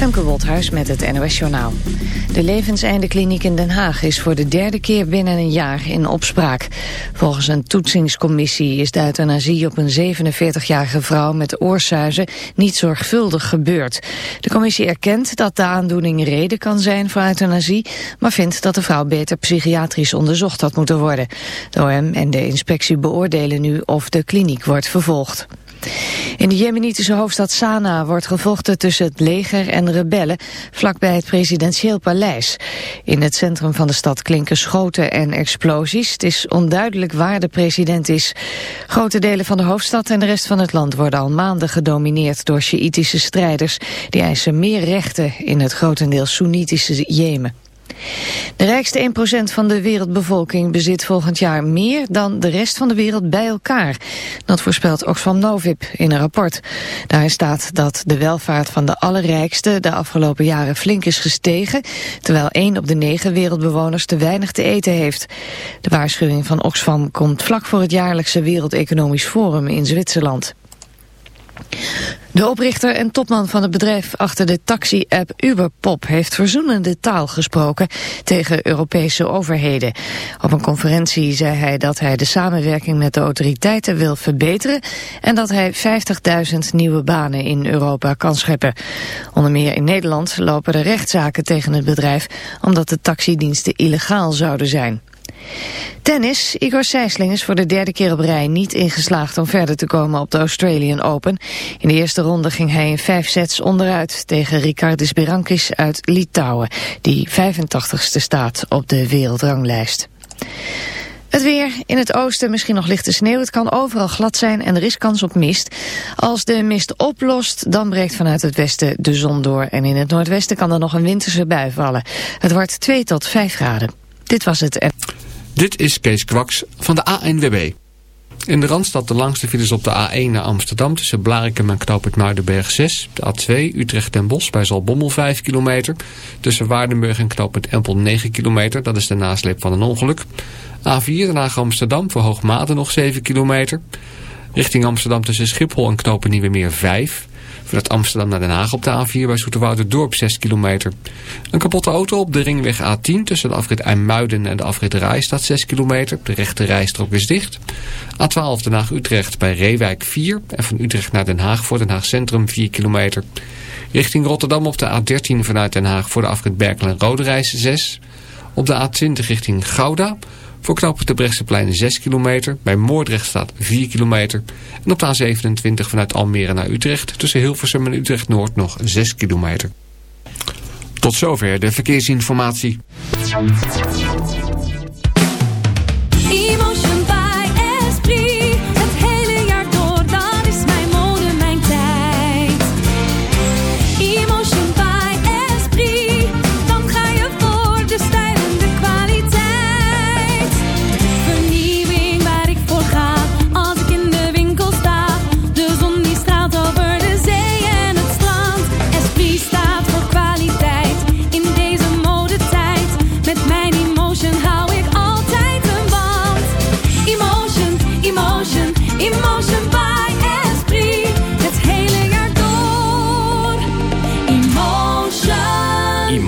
Femke Wolthuis met het NOS Journaal. De levenseindekliniek in Den Haag is voor de derde keer binnen een jaar in opspraak. Volgens een toetsingscommissie is de euthanasie op een 47-jarige vrouw met oorsuizen niet zorgvuldig gebeurd. De commissie erkent dat de aandoening reden kan zijn voor euthanasie, maar vindt dat de vrouw beter psychiatrisch onderzocht had moeten worden. De OM en de inspectie beoordelen nu of de kliniek wordt vervolgd. In de jemenitische hoofdstad Sanaa wordt gevochten tussen het leger en rebellen vlakbij het presidentieel paleis. In het centrum van de stad klinken schoten en explosies. Het is onduidelijk waar de president is. Grote delen van de hoofdstad en de rest van het land worden al maanden gedomineerd door Sjiïtische strijders. Die eisen meer rechten in het grotendeels Soenitische Jemen. De rijkste 1% van de wereldbevolking bezit volgend jaar meer dan de rest van de wereld bij elkaar. Dat voorspelt Oxfam Novib in een rapport. Daarin staat dat de welvaart van de allerrijkste de afgelopen jaren flink is gestegen, terwijl 1 op de 9 wereldbewoners te weinig te eten heeft. De waarschuwing van Oxfam komt vlak voor het jaarlijkse Wereldeconomisch Forum in Zwitserland. De oprichter en topman van het bedrijf achter de taxi-app Uberpop heeft verzoenende taal gesproken tegen Europese overheden. Op een conferentie zei hij dat hij de samenwerking met de autoriteiten wil verbeteren en dat hij 50.000 nieuwe banen in Europa kan scheppen. Onder meer in Nederland lopen er rechtszaken tegen het bedrijf omdat de taxidiensten illegaal zouden zijn. Tennis. Igor Sijsling is voor de derde keer op rij niet ingeslaagd om verder te komen op de Australian Open. In de eerste ronde ging hij in vijf sets onderuit tegen Ricardis Berankis uit Litouwen, die 85ste staat op de wereldranglijst. Het weer. In het oosten misschien nog lichte sneeuw. Het kan overal glad zijn en er is kans op mist. Als de mist oplost, dan breekt vanuit het westen de zon door. En in het noordwesten kan er nog een winterse bui vallen. Het wordt 2 tot 5 graden. Dit was het. Dit is Kees Kwaks van de ANWB. In de Randstad de langste files op de A1 naar Amsterdam... tussen Blarikum en Knoopert Muidenberg 6. De A2 Utrecht en Bos bij Zalbommel 5 kilometer. Tussen Waardenburg en Knoopert Empel 9 kilometer. Dat is de nasleep van een ongeluk. A4 Den Haag Amsterdam voor Hoogmade nog 7 kilometer. Richting Amsterdam tussen Schiphol en Knopen Nieuwemeer 5. Vanuit Amsterdam naar Den Haag op de A4 bij Zoeterwoude Dorp 6 kilometer. Een kapotte auto op de ringweg A10 tussen de afrit IJmuiden en de afrit Rai staat 6 kilometer. De rechte rijstrook is dicht. A12 Den Haag-Utrecht bij Reewijk 4 en van Utrecht naar Den Haag voor Den Haag Centrum 4 kilometer. Richting Rotterdam op de A13 vanuit Den Haag voor de afrit Berkel en Rode 6. Op de A20 richting Gouda voor knopen de Brechtseplein 6 kilometer. Bij Moordrecht staat 4 kilometer. En op de A27 vanuit Almere naar Utrecht. Tussen Hilversum en Utrecht Noord nog 6 kilometer. Tot zover de verkeersinformatie.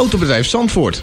Autobedrijf Zandvoort.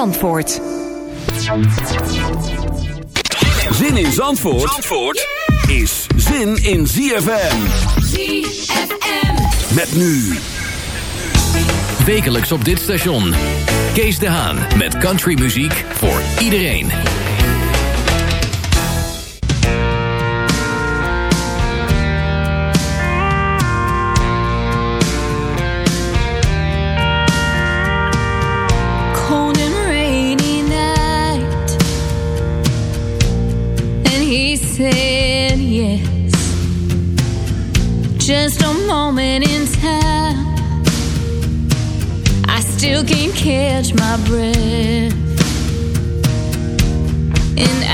Zandvoort. Zin in Zandvoort, Zandvoort is zin in ZFM. ZFM. Met nu. Wekelijks op dit station. Kees de Haan met countrymuziek voor iedereen. still can't catch my breath. And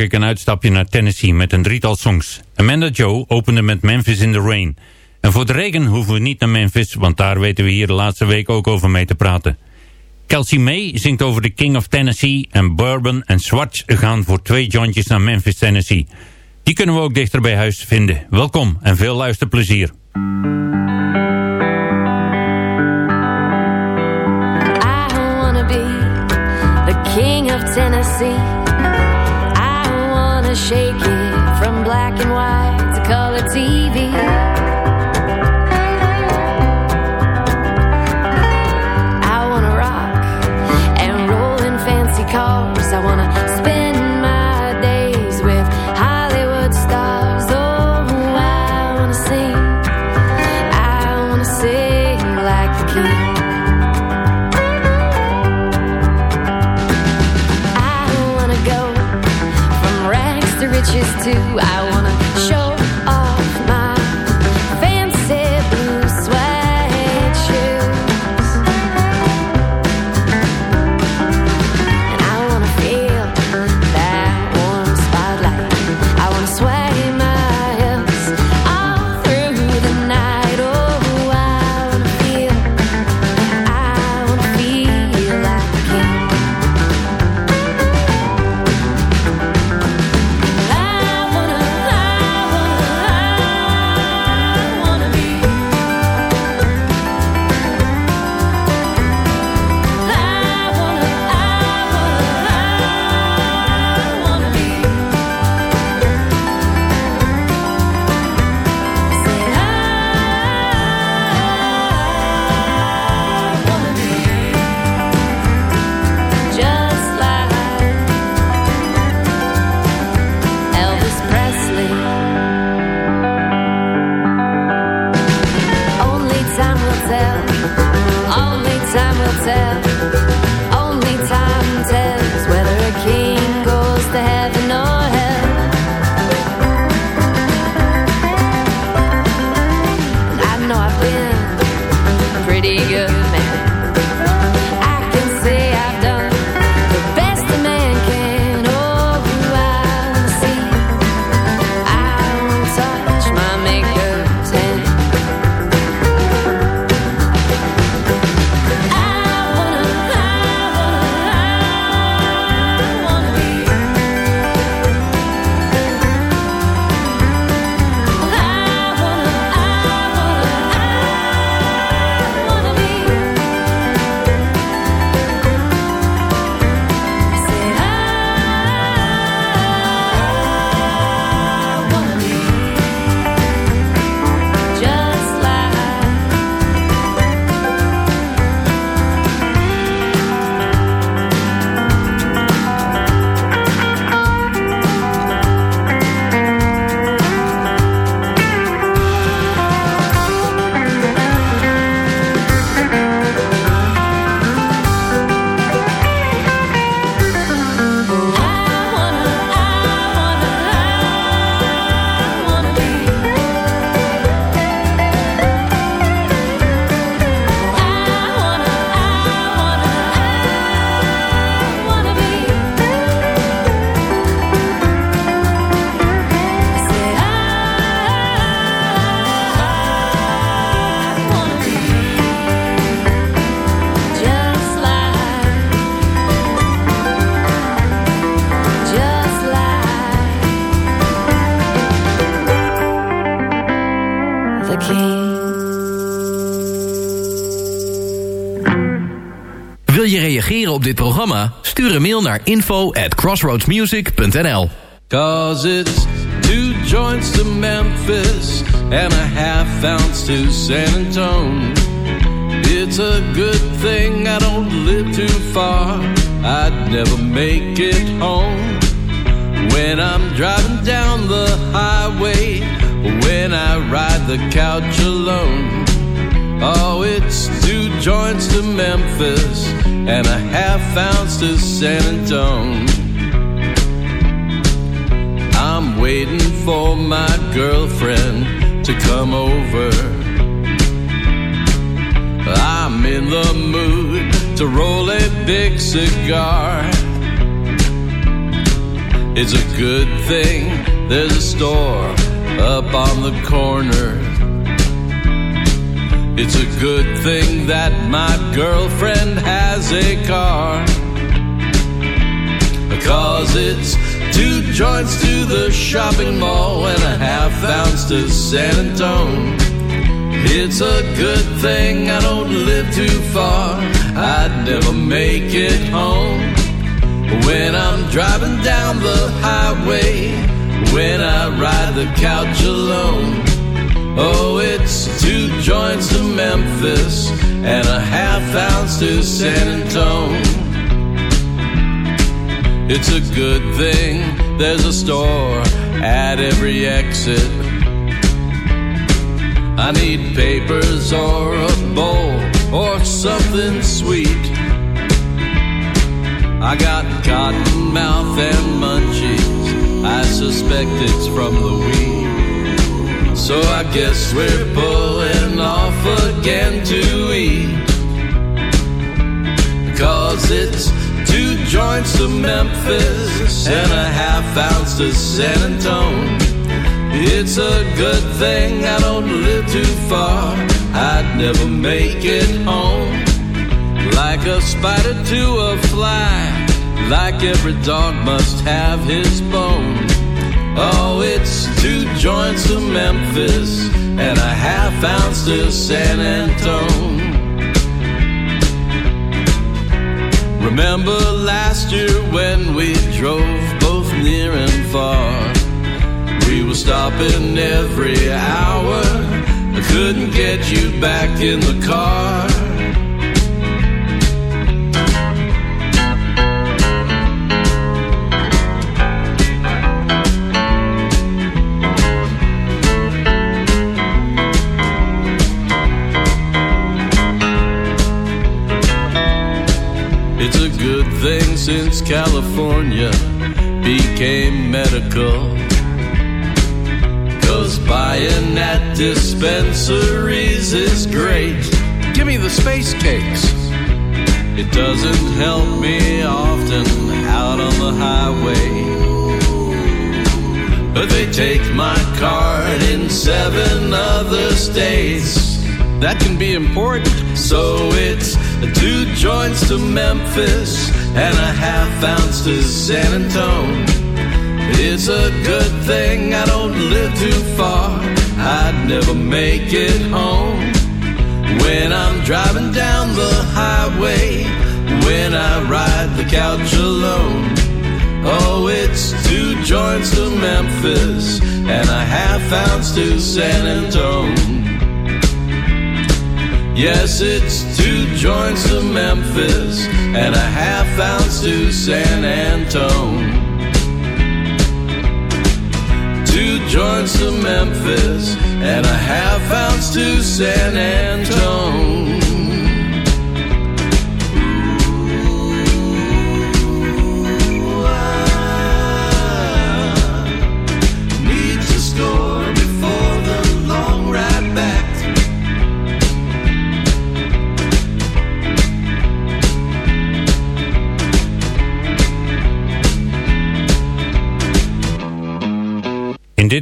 maak ik een uitstapje naar Tennessee met een drietal songs. Amanda Joe opende met Memphis in the Rain. En voor de regen hoeven we niet naar Memphis, want daar weten we hier de laatste week ook over mee te praten. Kelsey May zingt over de King of Tennessee en Bourbon en Swatch gaan voor twee jointjes naar Memphis, Tennessee. Die kunnen we ook dichter bij huis vinden. Welkom en veel luisterplezier. I wanna be the King of Tennessee shaking too. I wanna show reageren op dit programma? Stuur een mail naar info at crossroadsmusic.nl Cause it's two joints to Memphis and a half ounce to San Antone. It's a good thing I don't live too far. I'd never make it home. When I'm driving down the highway, when I ride the couch alone. Oh, it's two joints to Memphis and a half ounce to San Antone. I'm waiting for my girlfriend to come over. I'm in the mood to roll a big cigar. It's a good thing there's a store up on the corner. It's a good thing that my girlfriend has a car. Cause it's two joints to the shopping mall and a half ounce to San Antone. It's a good thing I don't live too far. I'd never make it home. When I'm driving down the highway, when I ride the couch alone. Oh, it's two joints to Memphis and a half ounce to San Antone. It's a good thing there's a store at every exit. I need papers or a bowl or something sweet. I got cotton mouth and munchies. I suspect it's from the weed. So I guess we're pulling off again to eat. Cause it's two joints of Memphis and a half ounce to San Antone. It's a good thing I don't live too far. I'd never make it home. Like a spider to a fly, like every dog must have his bone. Oh, it's two joints of Memphis and a half ounce of San Antone. Remember last year when we drove both near and far? We were stopping every hour. I couldn't get you back in the car. Dispensaries is great. Give me the space cakes. It doesn't help me often out on the highway. But they take my card in seven other states. That can be important. So it's two joints to Memphis and a half ounce to San Antonio. It's a good thing I don't live too far. I'd never make it home. When I'm driving down the highway, when I ride the couch alone. Oh, it's two joints to Memphis and a half ounce to San Antonio. Yes, it's two joints to Memphis and a half ounce to San Antone. Two joints to Memphis and a half ounce to San Antone.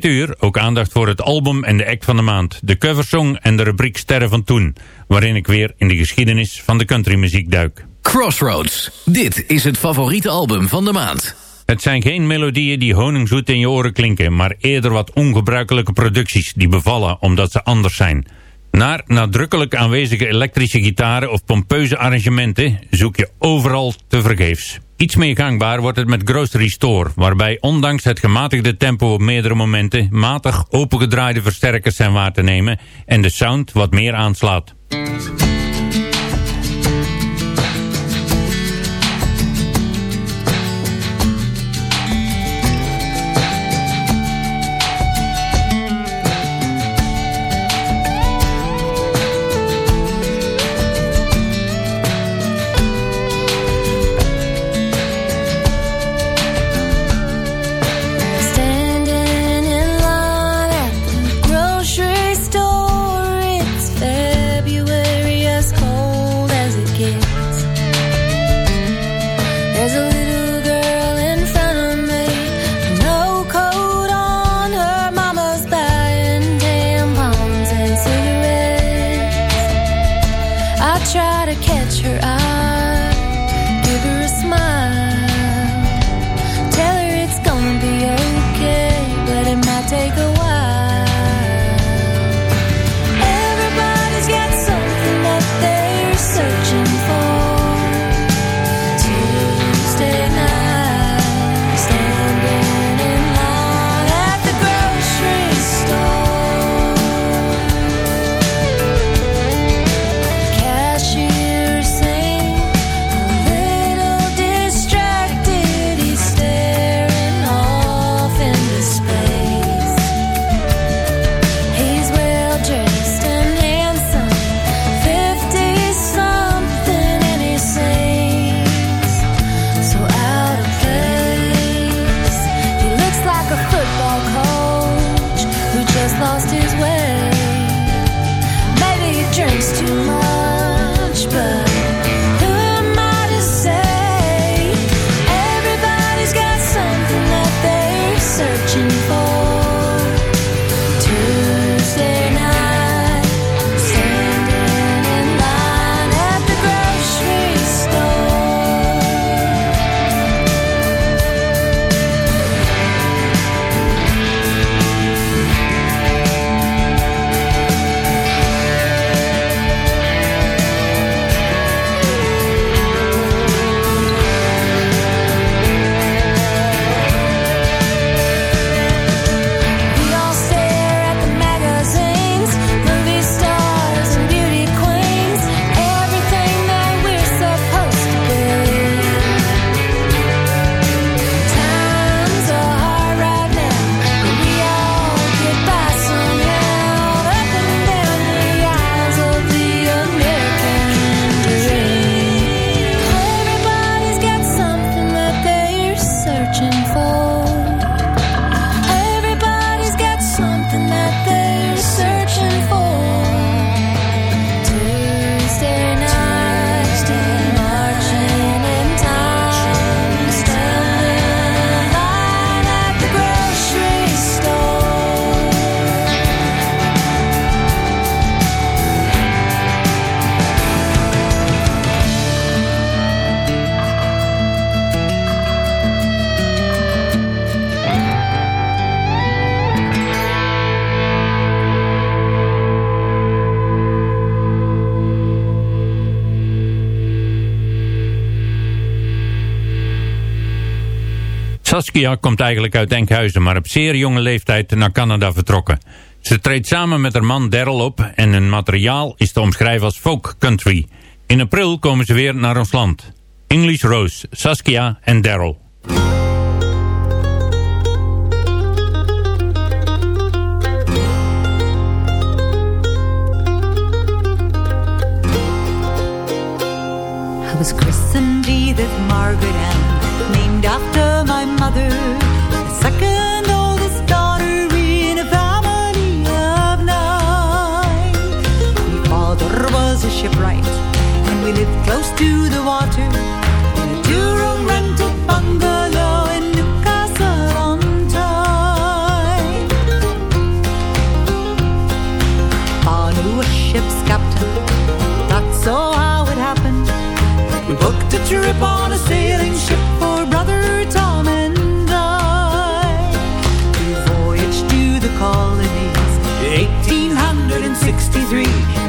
Dit uur ook aandacht voor het album en de act van de maand, de coversong en de rubriek Sterren van Toen, waarin ik weer in de geschiedenis van de countrymuziek duik. Crossroads. Dit is het favoriete album van de maand. Het zijn geen melodieën die honingzoet in je oren klinken, maar eerder wat ongebruikelijke producties die bevallen omdat ze anders zijn. Naar nadrukkelijk aanwezige elektrische gitaren of pompeuze arrangementen zoek je overal te vergeefs. Iets meer gangbaar wordt het met Grocery Store, waarbij ondanks het gematigde tempo op meerdere momenten matig opengedraaide versterkers zijn waar te nemen en de sound wat meer aanslaat. Saskia komt eigenlijk uit Enkhuizen, maar op zeer jonge leeftijd naar Canada vertrokken. Ze treedt samen met haar man Daryl op en hun materiaal is te omschrijven als folk country. In april komen ze weer naar ons land. English Rose, Saskia en Daryl. Was christened Edith Margaret my mother, the second oldest daughter in a family of nine. My father was a shipwright, and we lived close to the water in a two-room rented bungalow in Newcastle on Tyne. Pa knew a ship's captain, that's so how it happened. We booked a trip on a sailing 1863.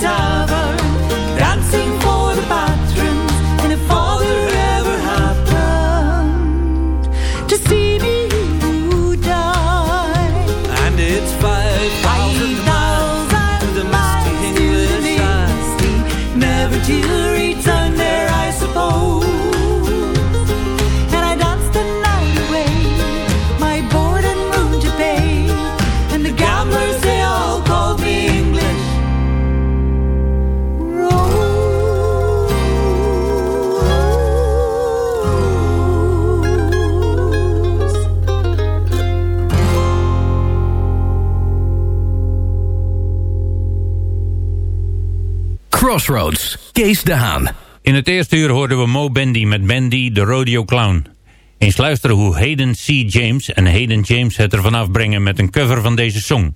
Working Crossroads, Kees de Haan. In het eerste uur hoorden we Mo Bandy met Bandy, de rodeo clown. Eens luisteren hoe Hayden C. James en Hayden James het ervan afbrengen met een cover van deze song.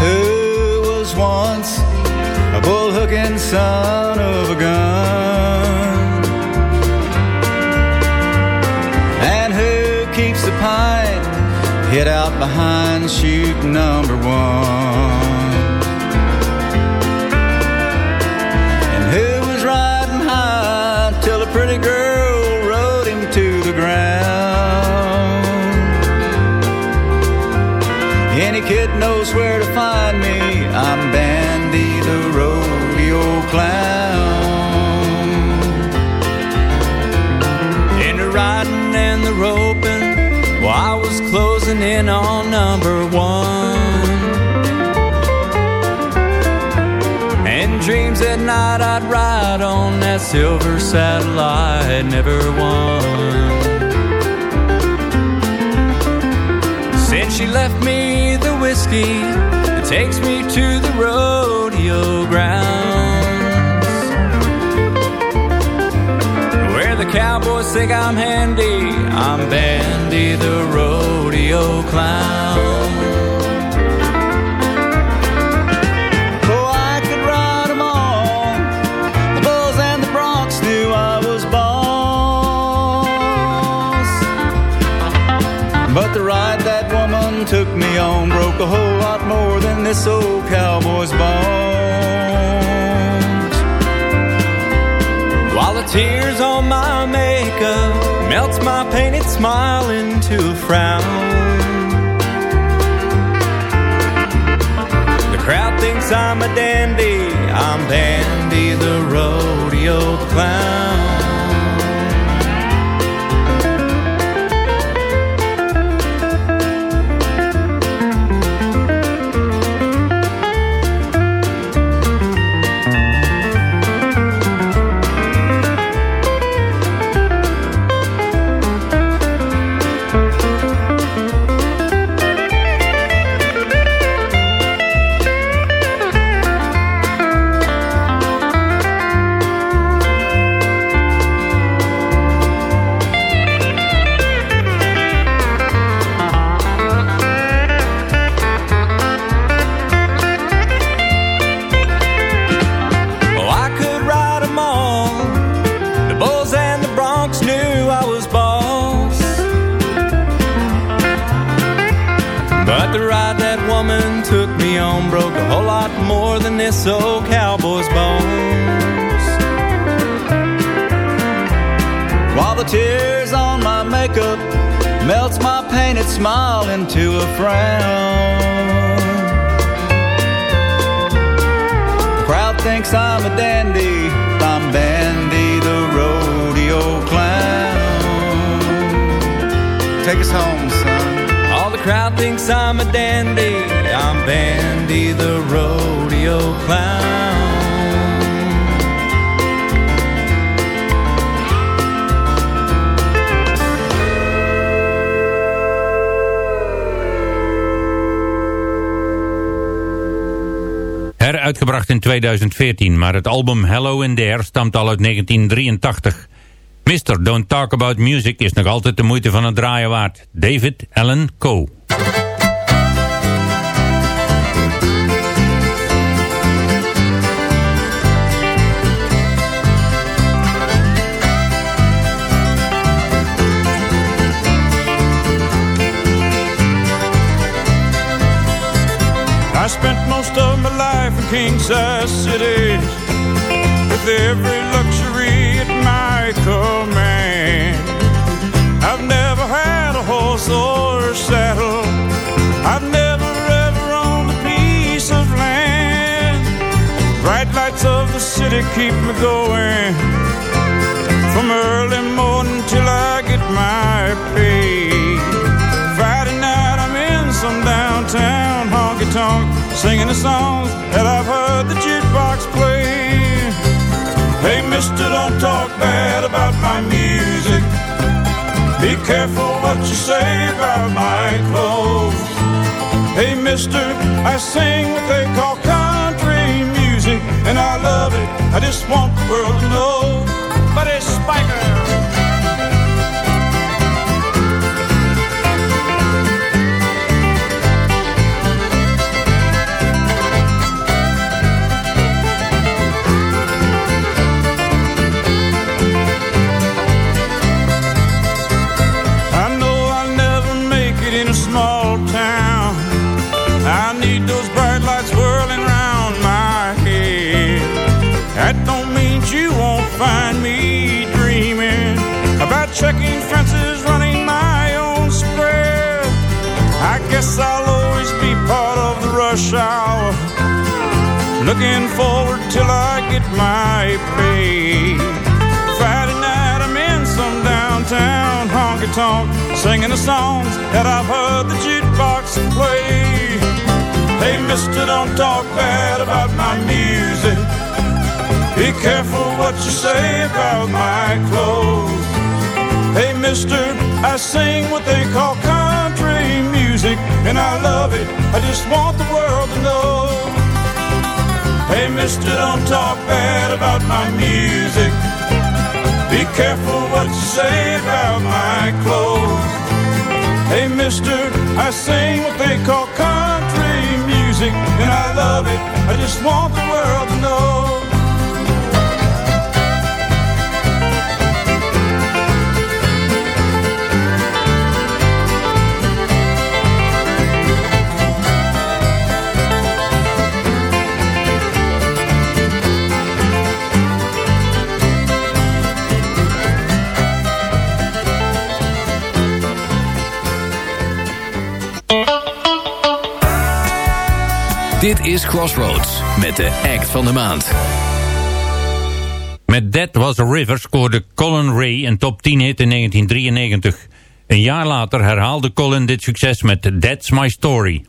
Who was once a bull-hooking son of a gun? Hid out behind shoot number one? And who was riding high till a pretty girl rode him to the ground? Any kid knows where to find me. I'm Bandy the rodeo clown. The riding in on number one. And dreams at night I'd ride on that silver satellite, never won. Since she left me the whiskey, it takes me to the rodeo ground. Cowboys think I'm handy, I'm Bandy the rodeo clown. Oh, I could all. The Bulls and the knew I was boss. But the ride that woman took me on broke a whole lot more than this old cowboy's bones. Tears on my makeup melts my painted smile into a frown. The crowd thinks I'm a dandy, I'm Bandy the rodeo clown. This old cowboy's bones. While the tears on my makeup melts my painted smile into a frown. The crowd thinks I'm a dandy, I'm Bandy the rodeo clown. Take us home, crowd thinks I'm a dandy. I'm Bandy the rodeo clown. Heruitgebracht in 2014, maar het album Hello and There stamt al uit 1983. Mr. Don't Talk About Music is nog altijd de moeite van het draaien waard. David Allen Coe. I spent most of my life in king size cities with every luxury at my command. Horse or saddle. I've never ever owned a piece of land. Bright lights of the city keep me going from early morning till I get my pay. Friday night I'm in some downtown honky tonk singing the songs that I've heard the jukebox play. Hey, mister, don't talk bad careful what you say about my clothes. Hey, mister, I sing what they call country music, and I love it. I just want the world to know. But it's Spiker. Find me dreaming about checking fences, running my own square. I guess I'll always be part of the rush hour. Looking forward till I get my pay. Friday night I'm in some downtown honky tonk, singing the songs that I've heard the jukebox play. Hey, mister, don't talk bad about my music. Be careful what you say about my clothes. Hey, mister, I sing what they call country music, and I love it. I just want the world to know. Hey, mister, don't talk bad about my music. Be careful what you say about my clothes. Hey, mister, I sing what they call country music, and I love it. I just want the world to know. Dit is Crossroads met de act van de maand. Met That Was a River scoorde Colin Ray een top 10 hit in 1993. Een jaar later herhaalde Colin dit succes met That's My Story.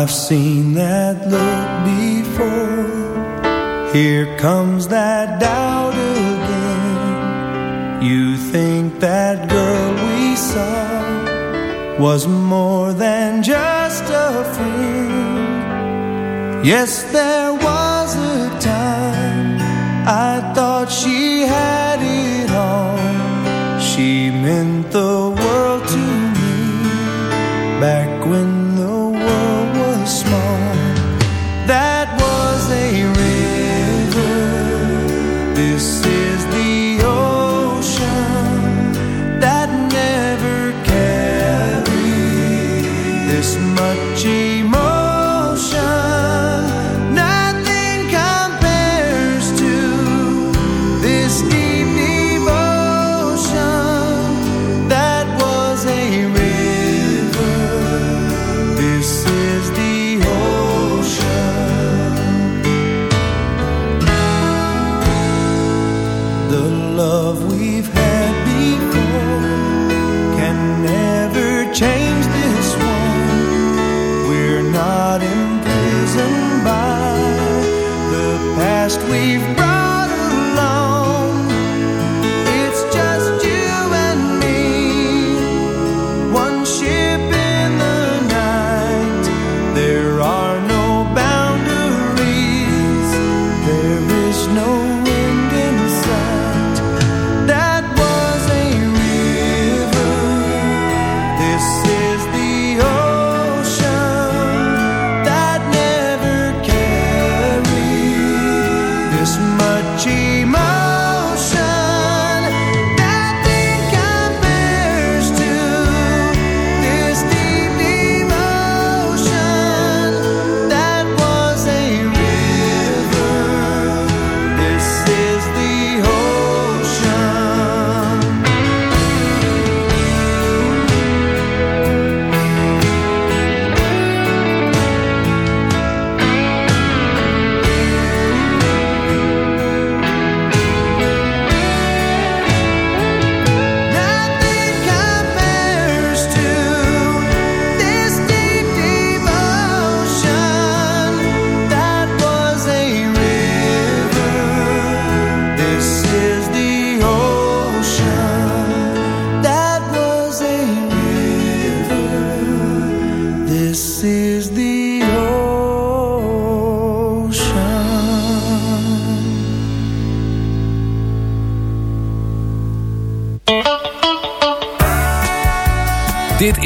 I've seen that look before. Here comes that doubt again. You think that girl we saw was more than just a friend. Yes, there was a time I thought she had it all. She meant the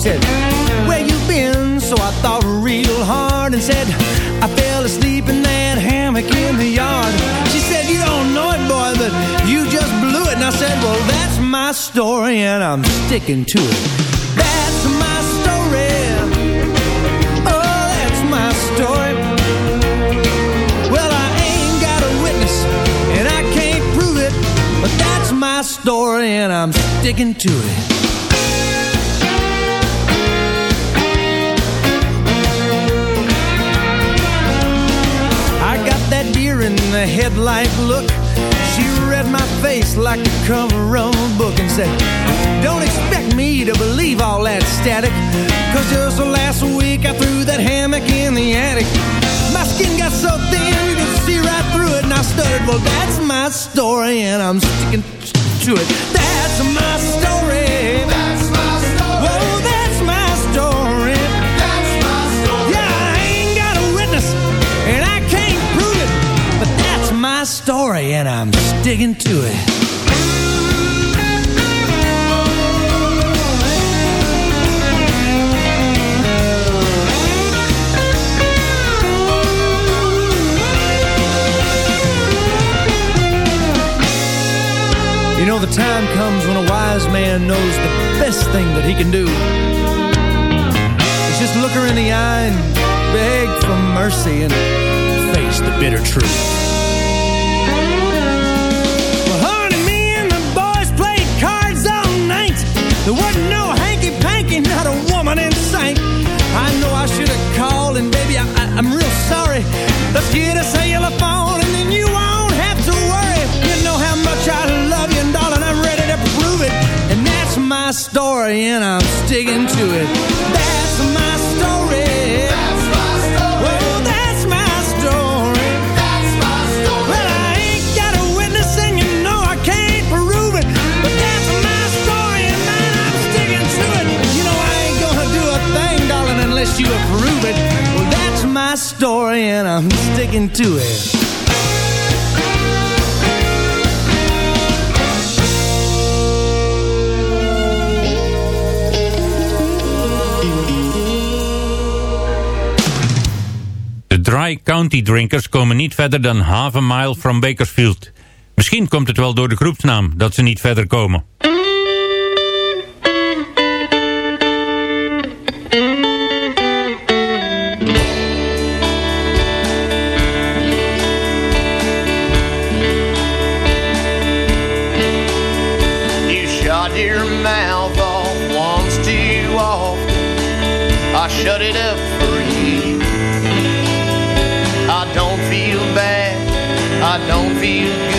Said, Where you been? So I thought real hard and said, I fell asleep in that hammock in the yard. She said, You don't know it, boy, but you just blew it. And I said, Well, that's my story, and I'm sticking to it. That's my story. Oh, that's my story. Well, I ain't got a witness, and I can't prove it, but that's my story, and I'm sticking to it. Headlight look. She read my face like the cover of a book and said, Don't expect me to believe all that static. Cause just last week I threw that hammock in the attic. My skin got so thin you could see right through it. And I stuttered, Well, that's my story, and I'm sticking to it. That's my story. And I'm sticking to it. You know, the time comes when a wise man knows the best thing that he can do is just look her in the eye and beg for mercy and face the bitter truth. There wasn't no hanky panky, not a woman in sight. I know I should have called, and baby, I, I, I'm real sorry. Let's get a cellular phone, and then you won't have to worry. You know how much I love you, and darling, I'm ready to prove it. And that's my story, and I'm sticking to it. Story, and I'm sticking to it. De Dry County Drinkers komen niet verder dan half a mile from Bakersfield. Misschien komt het wel door de groepsnaam dat ze niet verder komen. I don't feel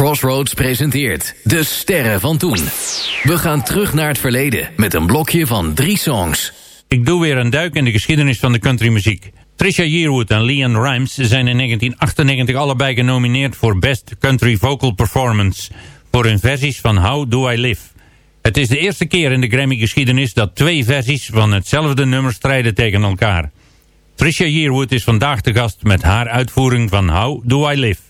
Crossroads presenteert De Sterren van Toen. We gaan terug naar het verleden met een blokje van drie songs. Ik doe weer een duik in de geschiedenis van de countrymuziek. Trisha Yearwood en Leon Rimes zijn in 1998 allebei genomineerd voor Best Country Vocal Performance voor hun versies van How Do I Live. Het is de eerste keer in de Grammy-geschiedenis dat twee versies van hetzelfde nummer strijden tegen elkaar. Trisha Yearwood is vandaag de gast met haar uitvoering van How Do I Live.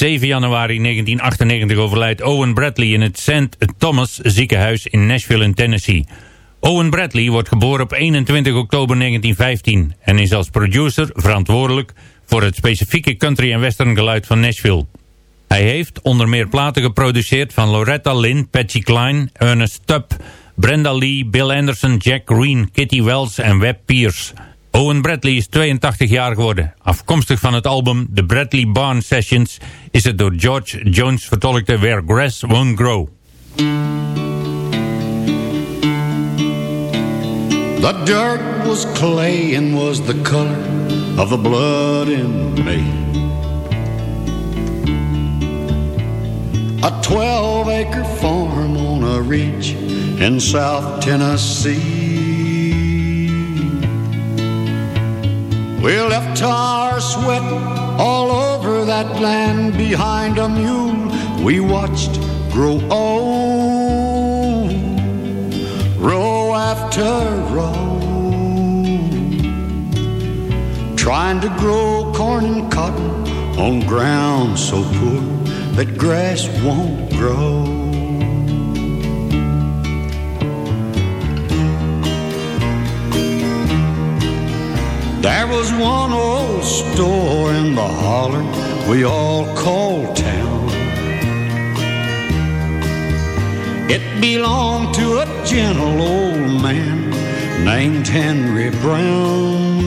7 januari 1998 overlijdt Owen Bradley in het St. Thomas ziekenhuis in Nashville in Tennessee. Owen Bradley wordt geboren op 21 oktober 1915 en is als producer verantwoordelijk voor het specifieke country en western geluid van Nashville. Hij heeft onder meer platen geproduceerd van Loretta Lynn, Patsy Cline, Ernest Tubb, Brenda Lee, Bill Anderson, Jack Green, Kitty Wells en Webb Pierce. Owen Bradley is 82 jaar geworden. Afkomstig van het album The Bradley Barn Sessions is het door George Jones vertolkte Where Grass Won't Grow. The dirt was clay and was the color of the blood in me. A 12 acre farm on a ridge in South Tennessee. We left our sweat all over that land behind a mule we watched grow old, row after row, trying to grow corn and cotton on ground so poor that grass won't grow. There was one old store in the holler we all called town. It belonged to a gentle old man named Henry Brown.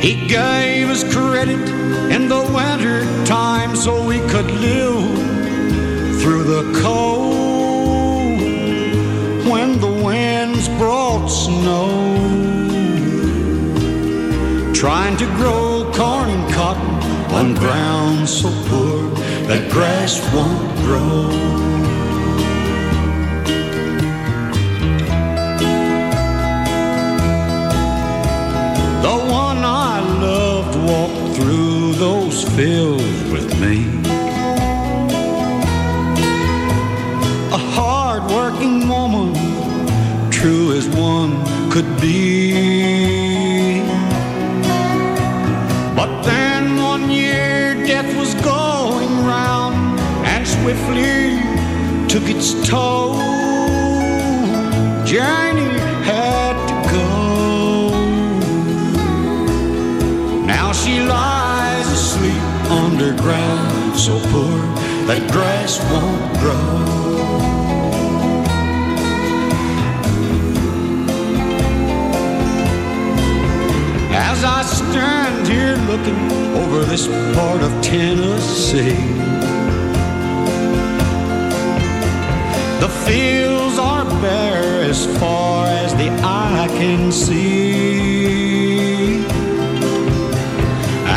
He gave us credit in the winter time so we could live through the cold when the winds brought snow. Trying to grow corn and cotton on ground so poor that grass won't grow. The one I loved walked through those fields with me. A hard-working woman, true as one could be. Swiftly took its toll. Journey had to go. Now she lies asleep underground, so poor that grass won't grow. As I stand here looking over this part of Tennessee, fields are bare as far as the eye can see.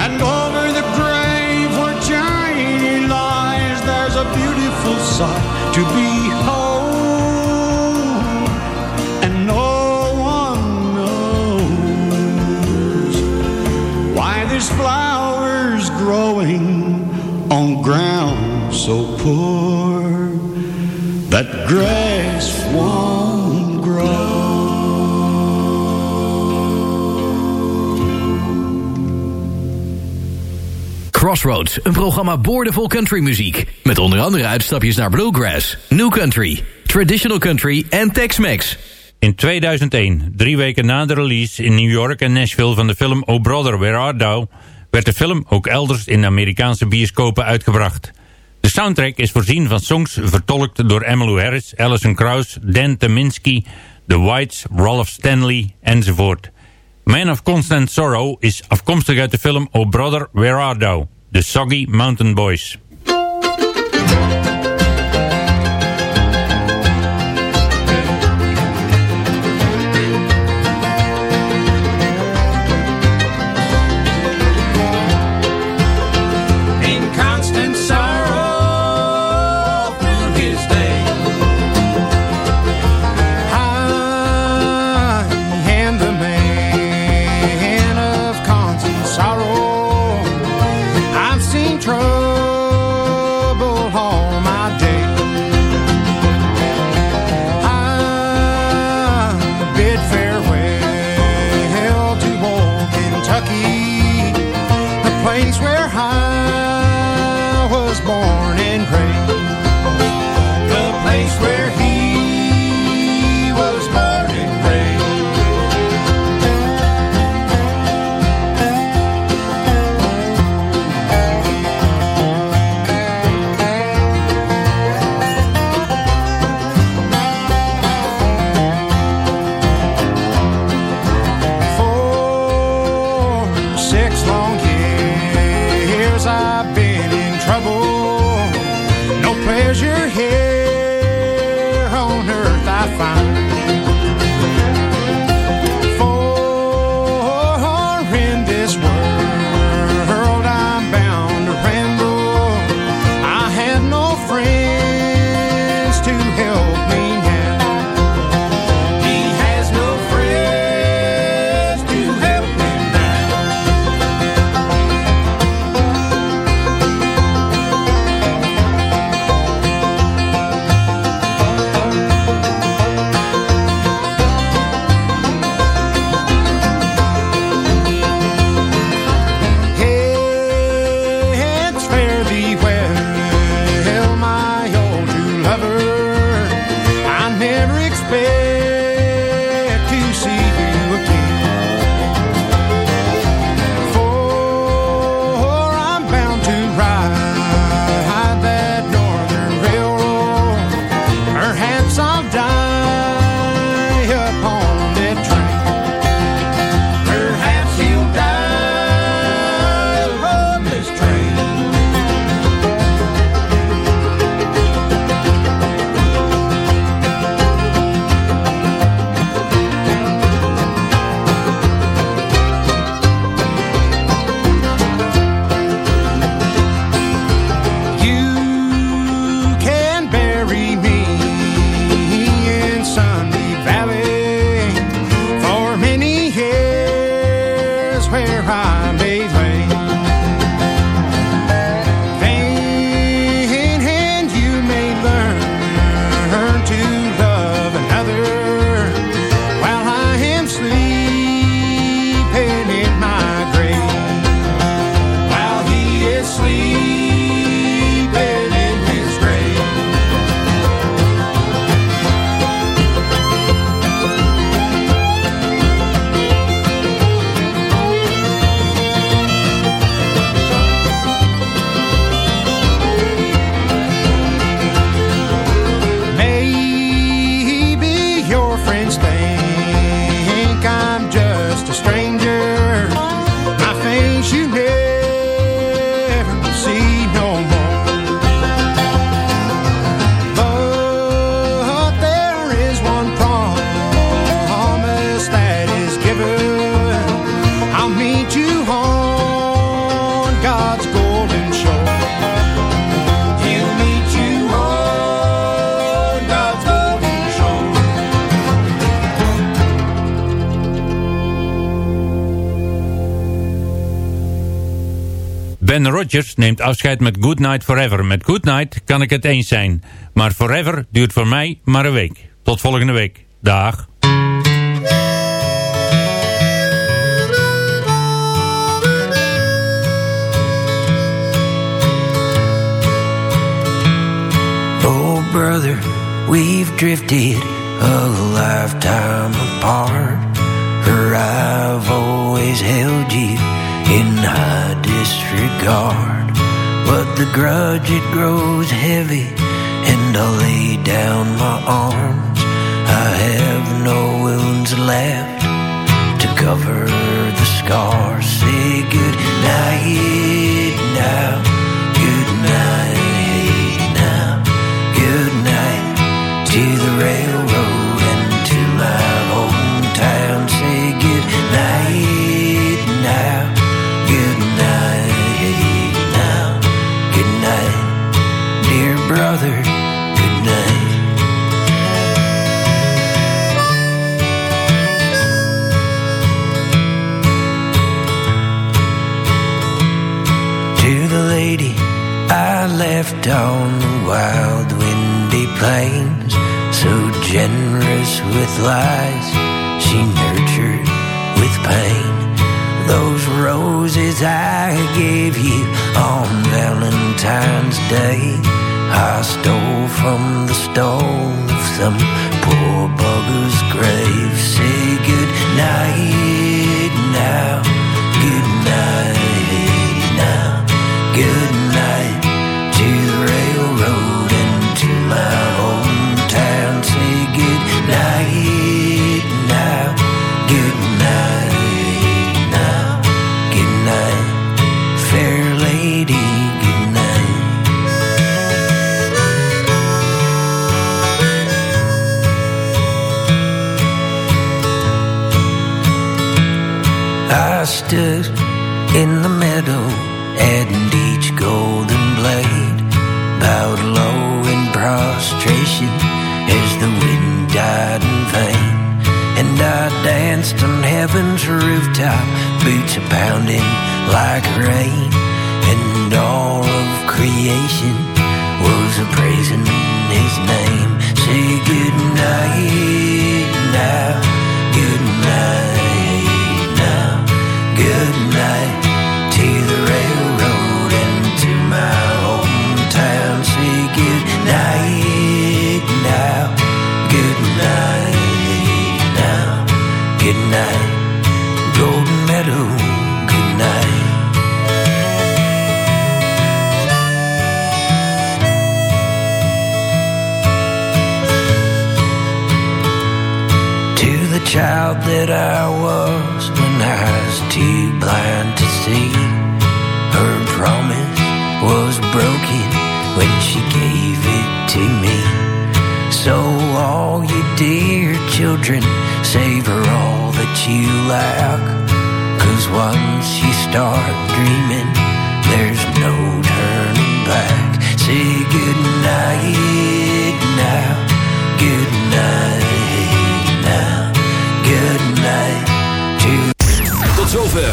And over the grave where Janie lies, there's a beautiful sight to behold. And no one knows why there's flowers growing on ground so poor grass won't grow. Crossroads, een programma boordevol countrymuziek. Met onder andere uitstapjes naar bluegrass, new country, traditional country en Tex-Mex. In 2001, drie weken na de release in New York en Nashville van de film Oh Brother, Where Art Thou, werd de film ook elders in de Amerikaanse bioscopen uitgebracht. De soundtrack is voorzien van songs vertolkt door Emmylou Harris, Alison Krauss, Dan Teminski, The Whites, Rolf Stanley enzovoort. Man of Constant Sorrow is afkomstig uit de film Oh Brother, Where Art Thou? The Soggy Mountain Boys. aqui. Neemt afscheid met Good Night Forever. Met Good Night kan ik het eens zijn. Maar Forever duurt voor mij maar een week. Tot volgende week. Dag. Oh, brother, we've drifted a lifetime apart. Disregard. But the grudge, it grows heavy, and I lay down my arms. I have no wounds left to cover the scars. Say good night now, good night now, good night to the railroad Left on the wild windy plains, so generous with lies, she nurtured with pain. Those roses I gave you on Valentine's Day, I stole from the stone of some poor bugger's grave. Say good night now, good night now, good night in the meadow and each golden blade bowed low in prostration as the wind died in vain. And I danced on heaven's rooftop, boots a pounding like rain, and all of creation was a praising his name. Say good night now, good night child that I was when I was too blind to see. Her promise was broken when she gave it to me. So, all you dear children, savor all that you lack. Cause once you start dreaming, there's no turning back. Say good night now,